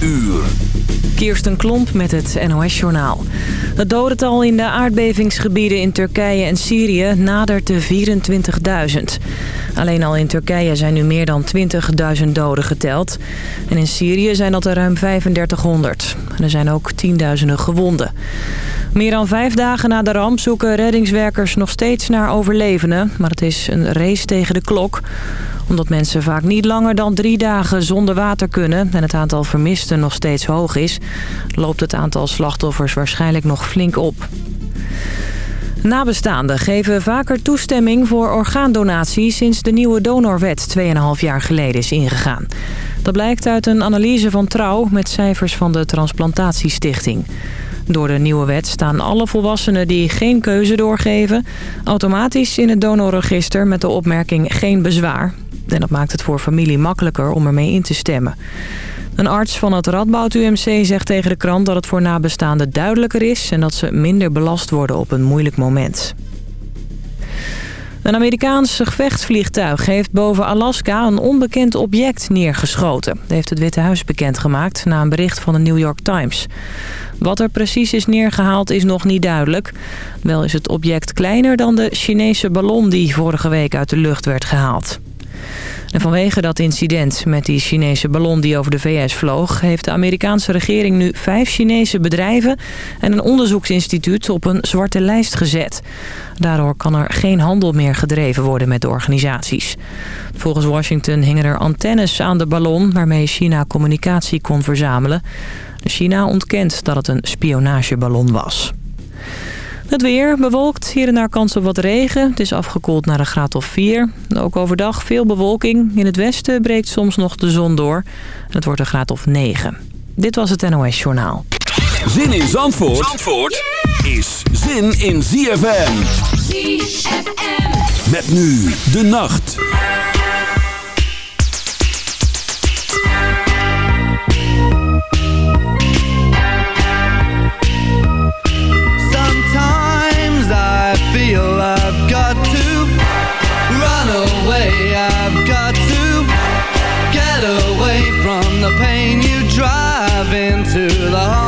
uur. Kirsten Klomp met het NOS-journaal. Het dodental in de aardbevingsgebieden in Turkije en Syrië nadert de 24.000. Alleen al in Turkije zijn nu meer dan 20.000 doden geteld. En in Syrië zijn dat er ruim 3500. er zijn ook tienduizenden gewonden. Meer dan vijf dagen na de ramp zoeken reddingswerkers nog steeds naar overlevenden. Maar het is een race tegen de klok omdat mensen vaak niet langer dan drie dagen zonder water kunnen... en het aantal vermisten nog steeds hoog is... loopt het aantal slachtoffers waarschijnlijk nog flink op. Nabestaanden geven vaker toestemming voor orgaandonatie... sinds de nieuwe donorwet 2,5 jaar geleden is ingegaan. Dat blijkt uit een analyse van Trouw met cijfers van de Transplantatiestichting. Door de nieuwe wet staan alle volwassenen die geen keuze doorgeven... automatisch in het donorregister met de opmerking geen bezwaar. En dat maakt het voor familie makkelijker om ermee in te stemmen. Een arts van het Radboud UMC zegt tegen de krant dat het voor nabestaanden duidelijker is... en dat ze minder belast worden op een moeilijk moment. Een Amerikaans gevechtsvliegtuig heeft boven Alaska een onbekend object neergeschoten. Dat heeft het Witte Huis bekendgemaakt na een bericht van de New York Times. Wat er precies is neergehaald is nog niet duidelijk. Wel is het object kleiner dan de Chinese ballon die vorige week uit de lucht werd gehaald. En vanwege dat incident met die Chinese ballon die over de VS vloog... heeft de Amerikaanse regering nu vijf Chinese bedrijven... en een onderzoeksinstituut op een zwarte lijst gezet. Daardoor kan er geen handel meer gedreven worden met de organisaties. Volgens Washington hingen er antennes aan de ballon... waarmee China communicatie kon verzamelen. China ontkent dat het een spionageballon was. Het weer bewolkt, hier en daar kans op wat regen. Het is afgekoeld naar een graad of 4. Ook overdag veel bewolking. In het westen breekt soms nog de zon door. Het wordt een graad of 9. Dit was het NOS Journaal. Zin in Zandvoort, Zandvoort is zin in ZFM. ZFM. Met nu de nacht. feel I've got to run away. I've got to get away from the pain you drive into the heart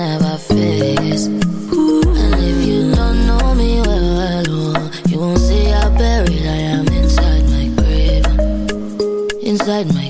never fix. And if you don't know me well you won't see how buried I am inside my grave. Inside my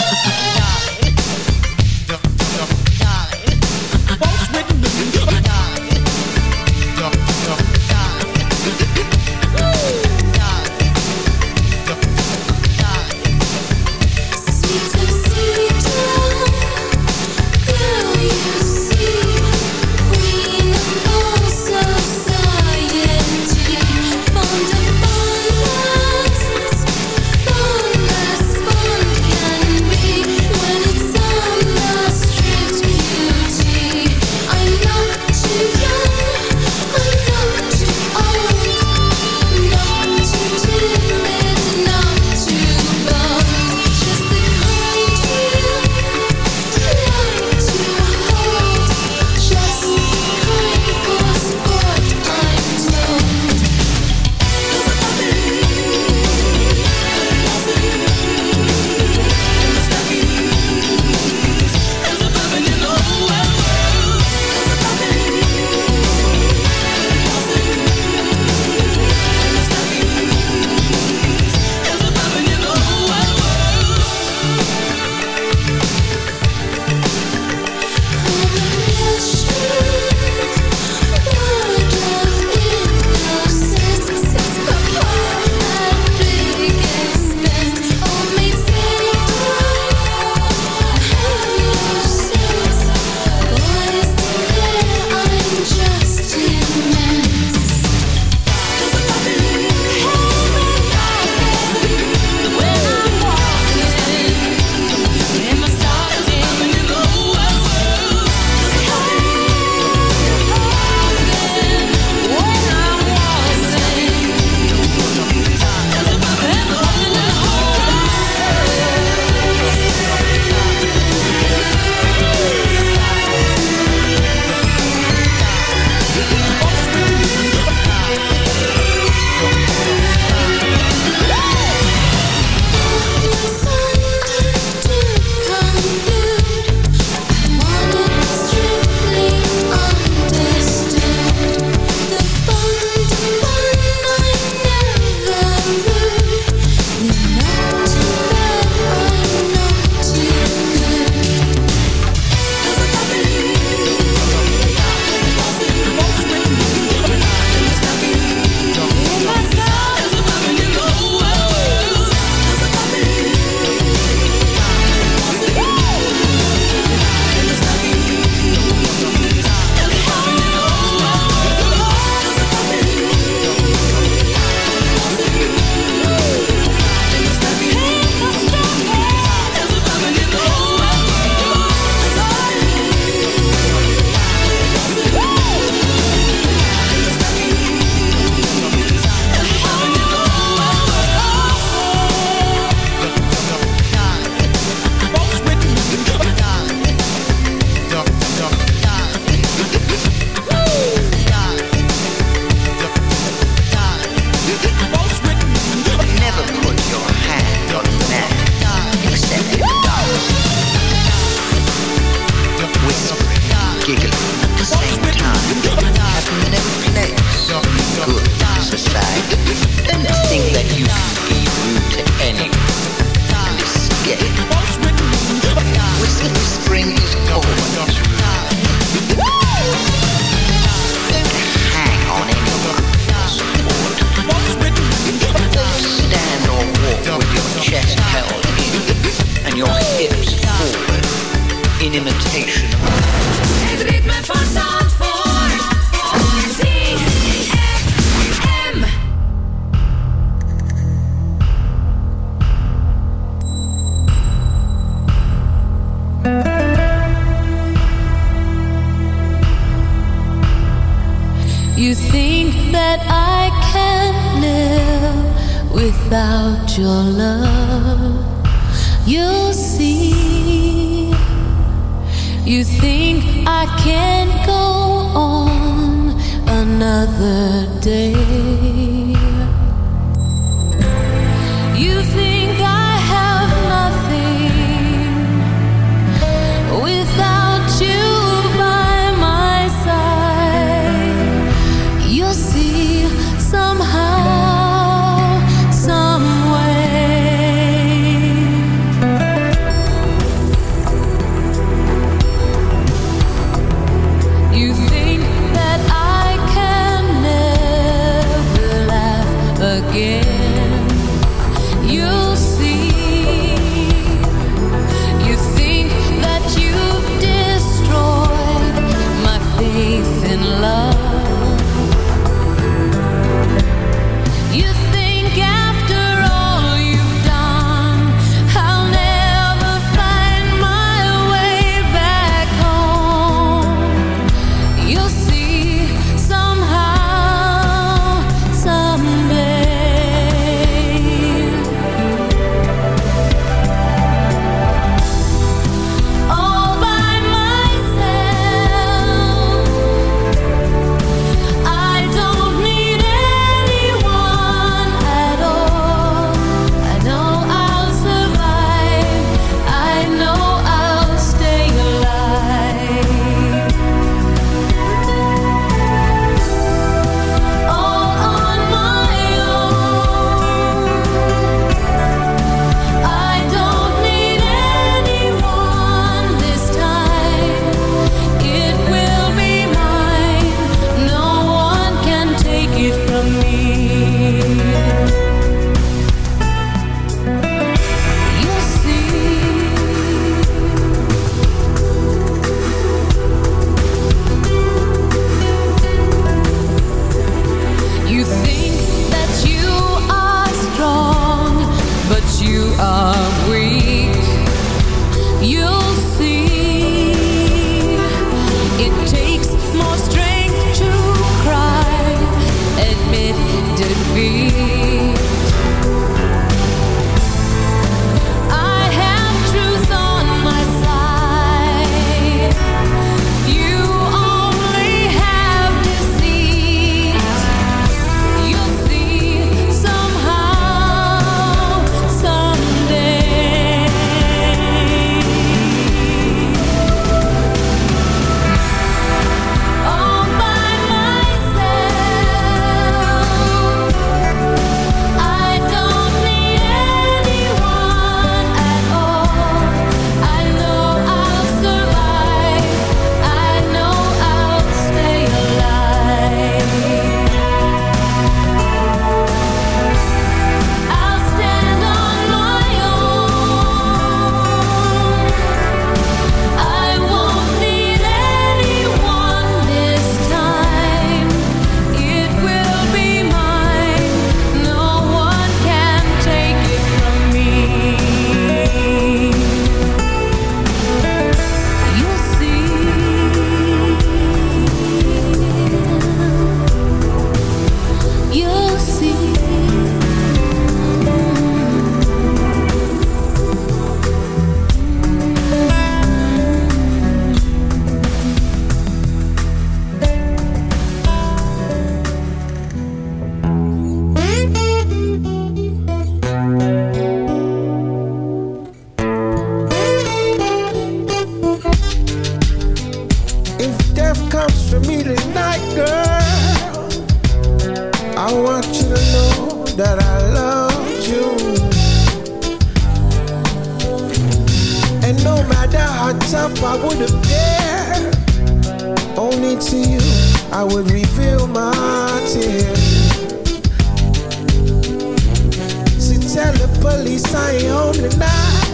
Again? feel my tears. She tell the police I ain't home tonight.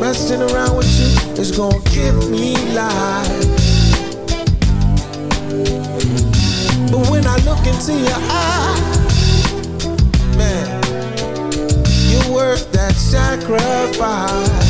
Resting around with you is gonna give me life. But when I look into your eyes, man, you're worth that sacrifice.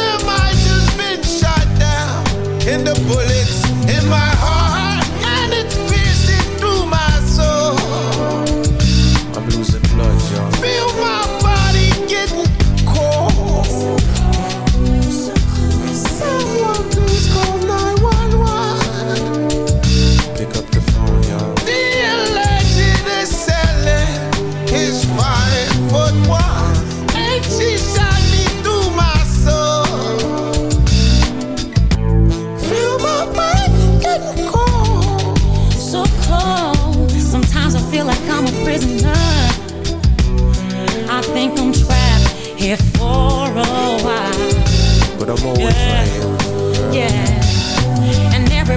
in the bullet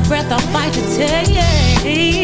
breath I'll fight to take.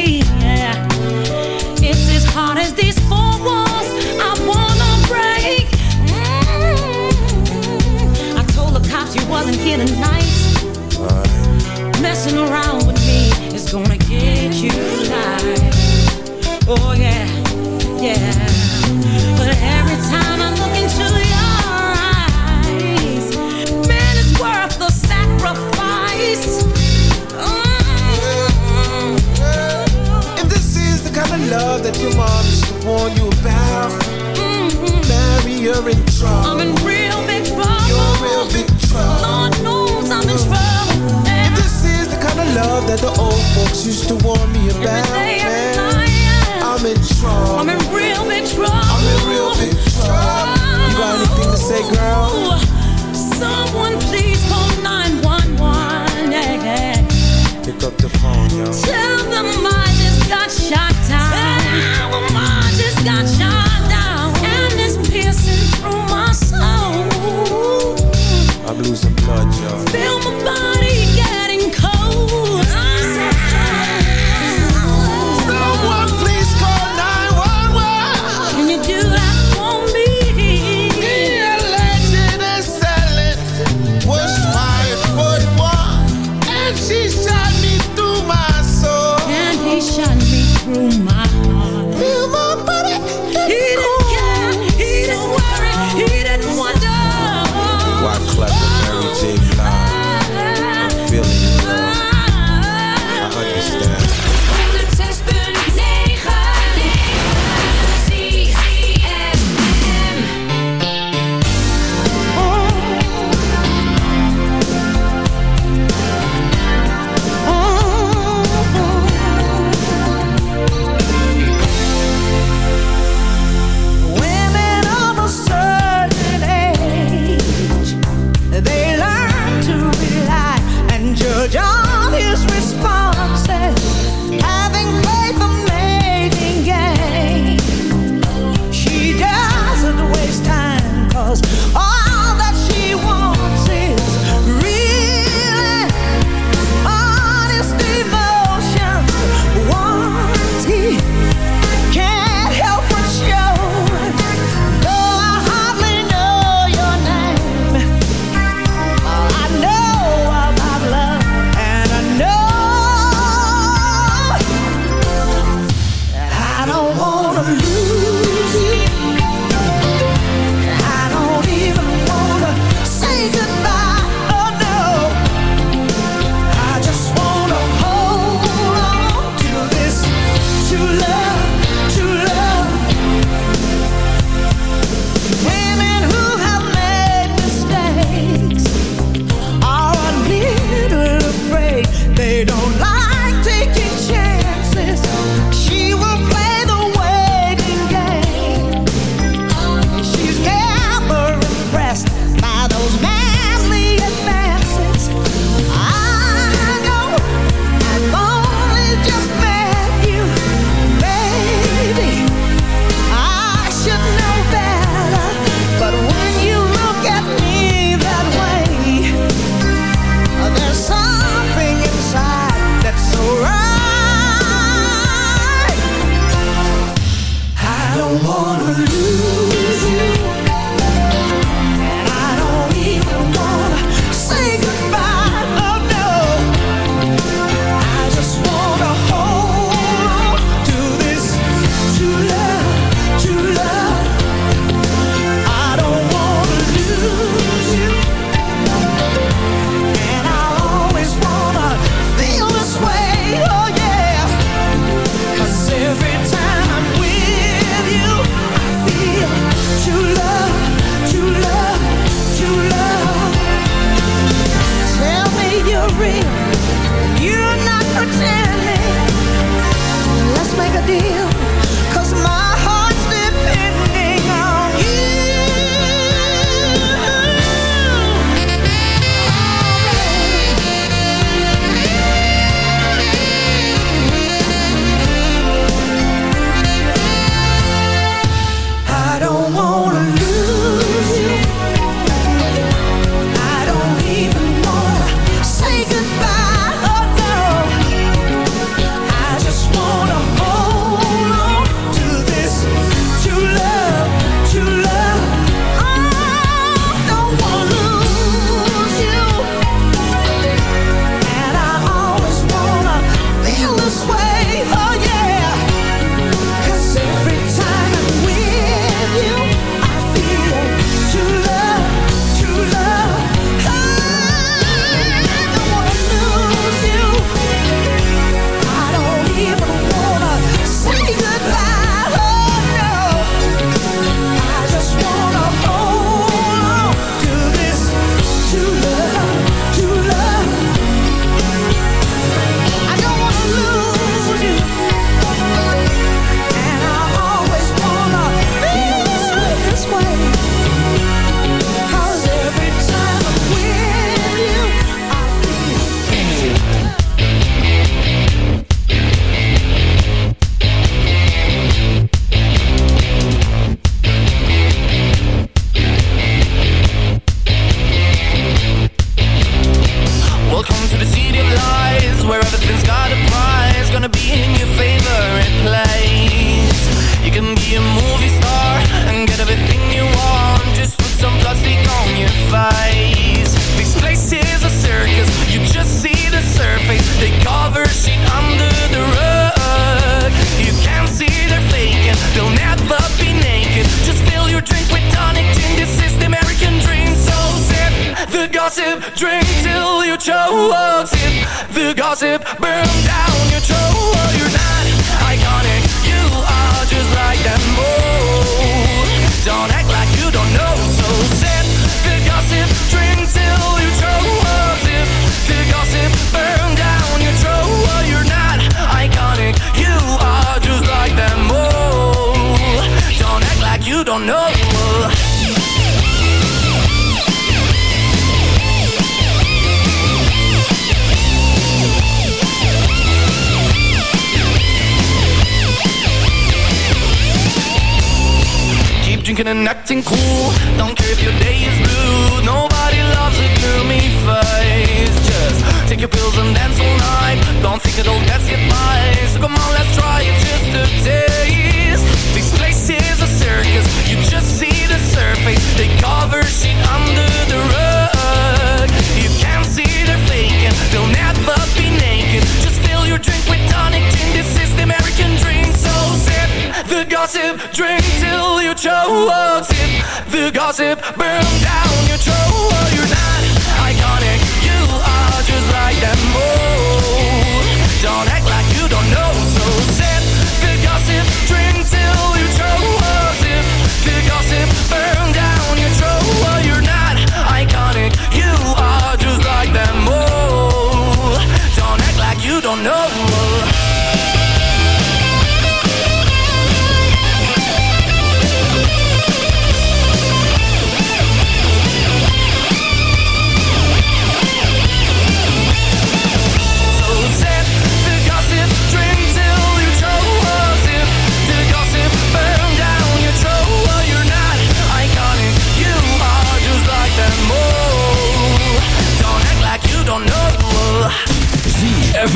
gossip, drink till you choke. Sip the gossip, burn down your throat.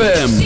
ZFM.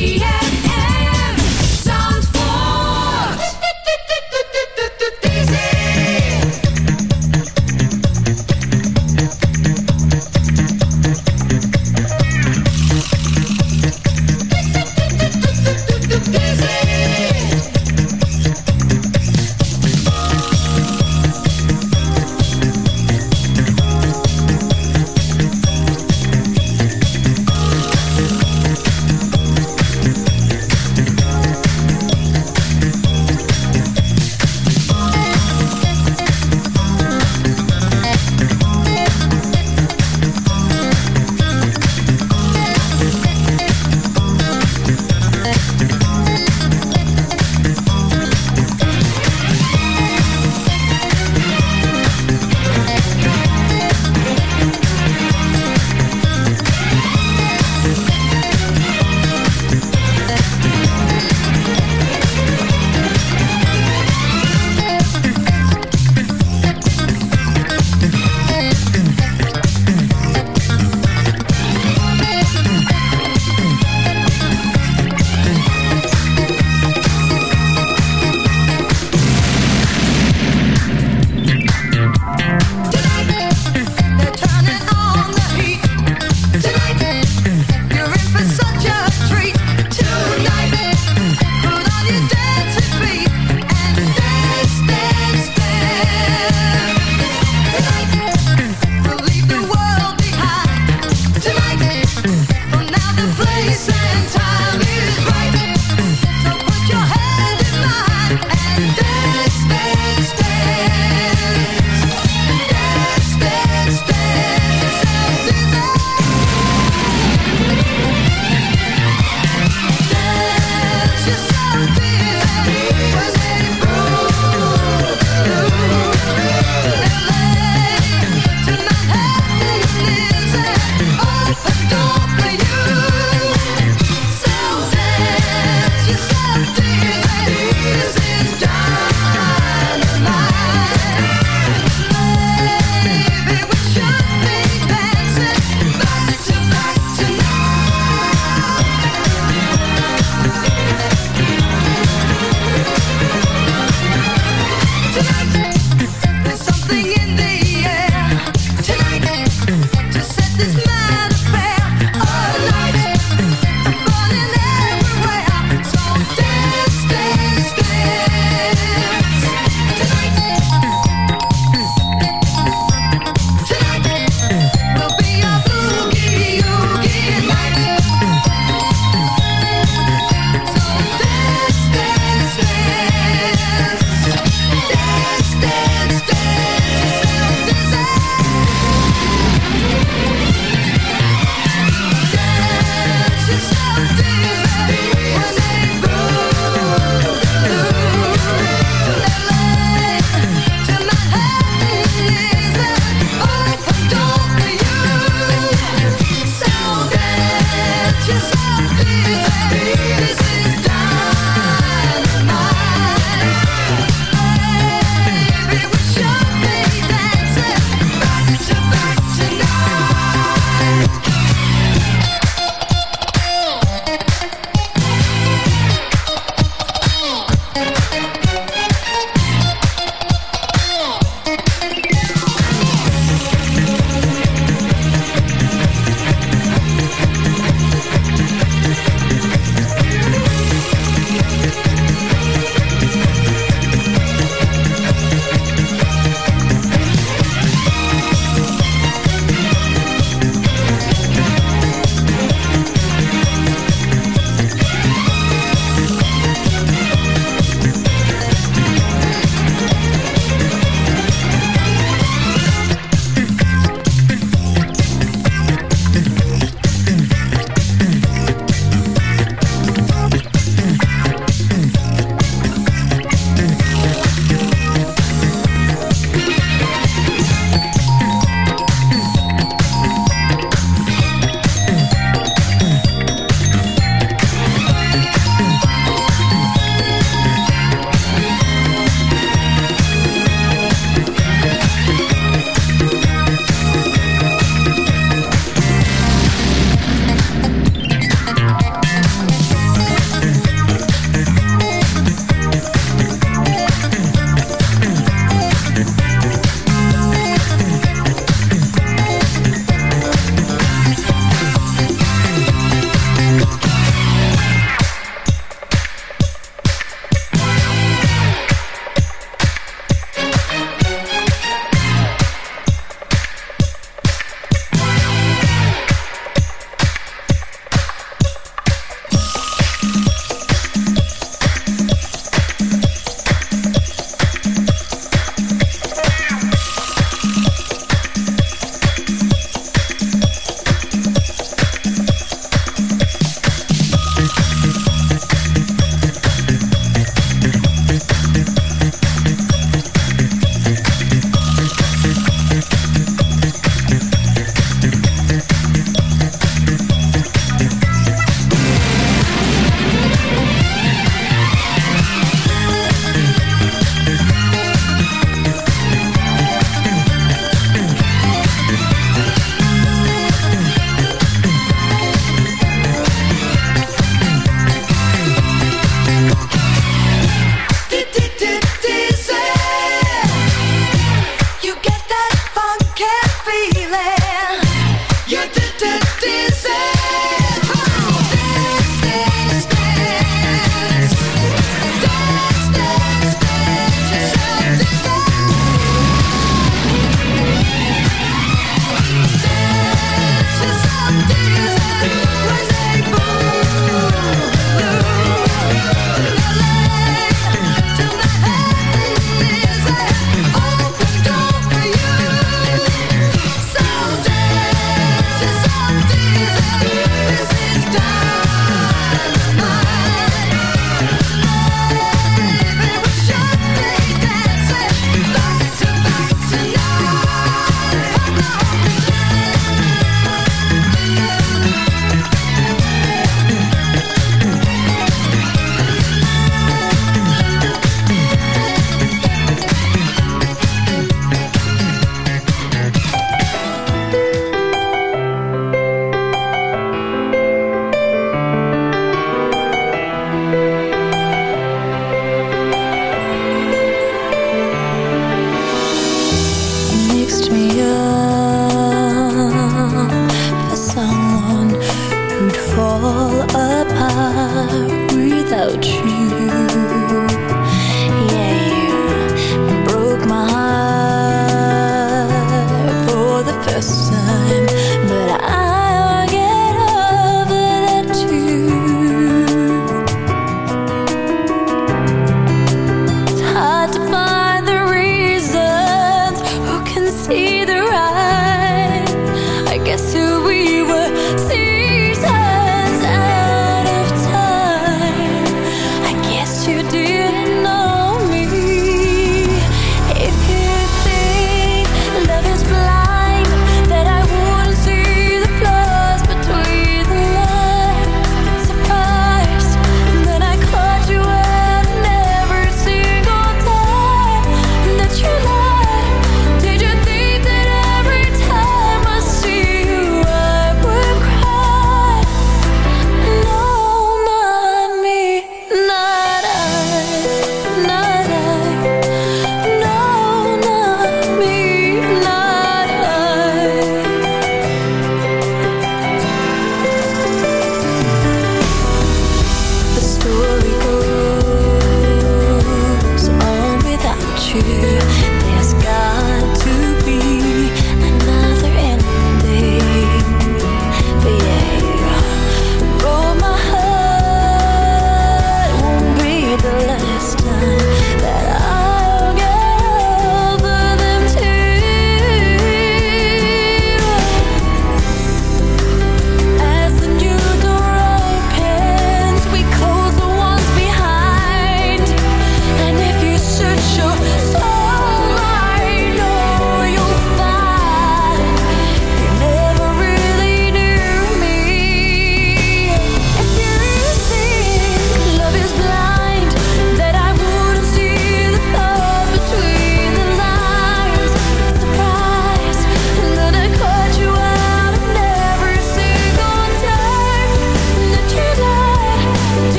feeling.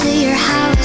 To your house,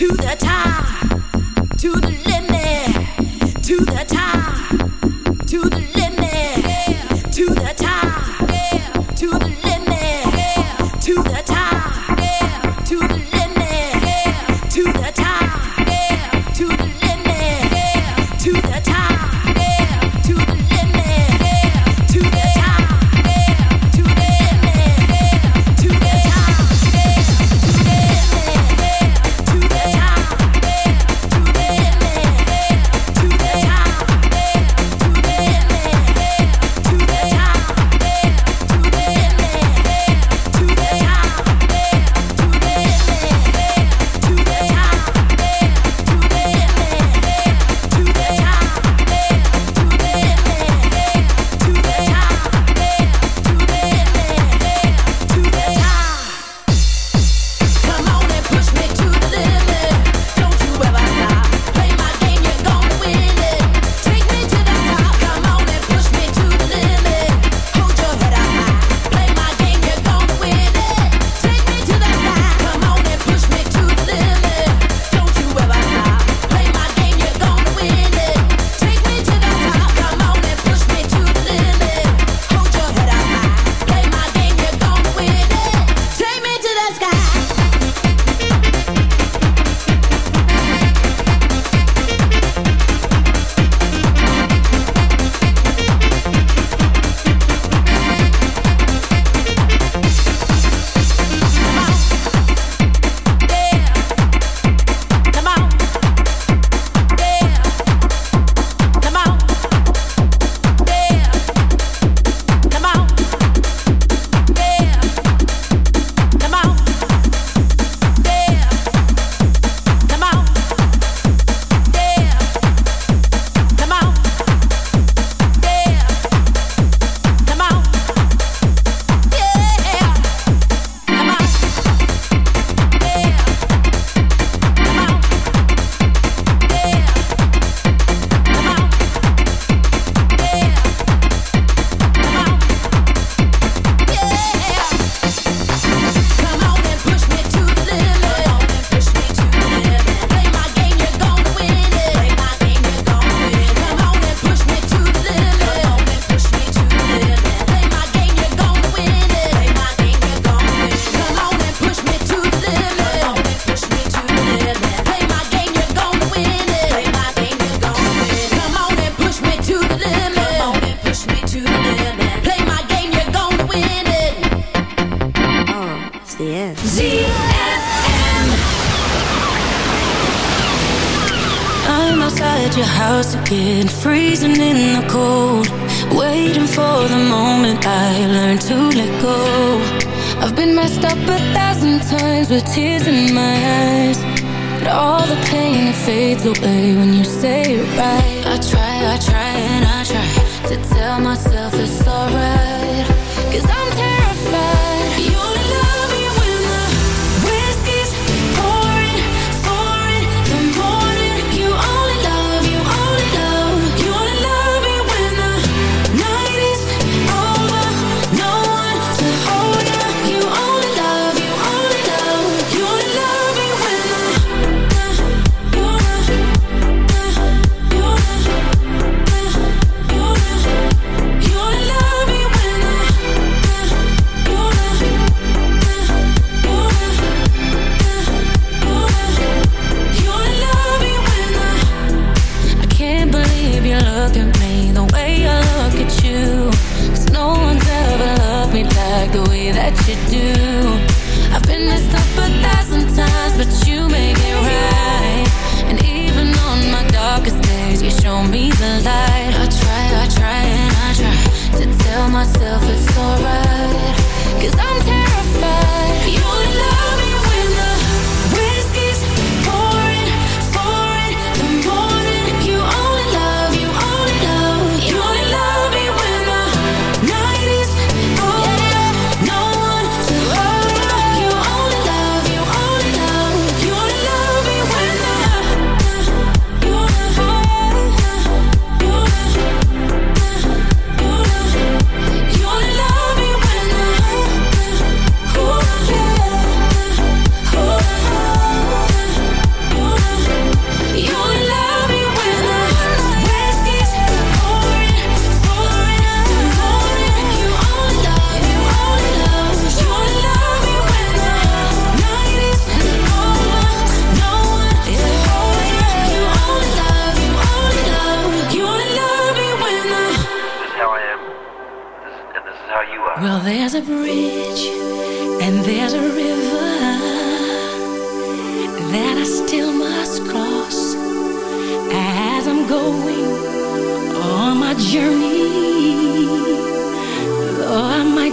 to the top,